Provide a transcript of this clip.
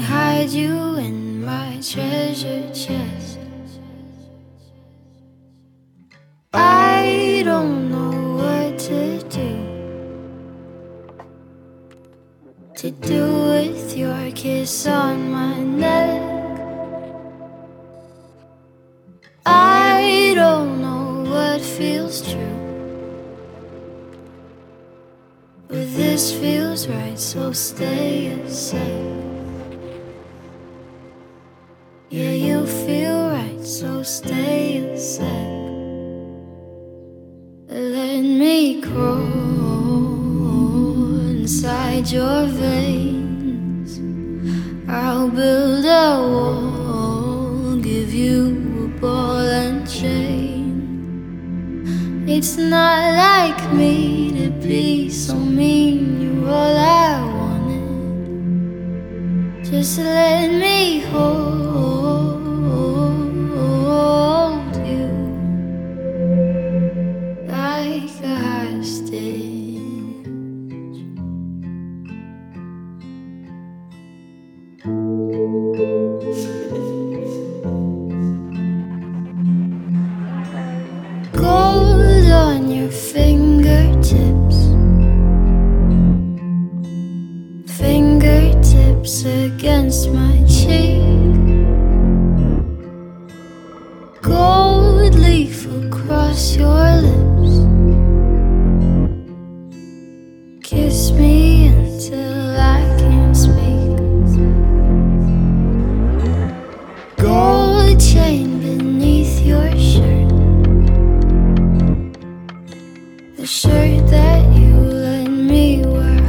hide you in my treasure chest. I don't know what to do. To do with your kiss on my neck. I don't know what feels true. But this feels right, so stay a. Yeah, you feel right, so stay a sec. Let me crawl inside your veins. I'll build a wall, give you a ball and chain. It's not like me to be so mean, you're all I wanted. Just let me Against my cheek. Gold leaf across your lips. Kiss me until I can't speak. Gold chain beneath your shirt. The shirt that you let me wear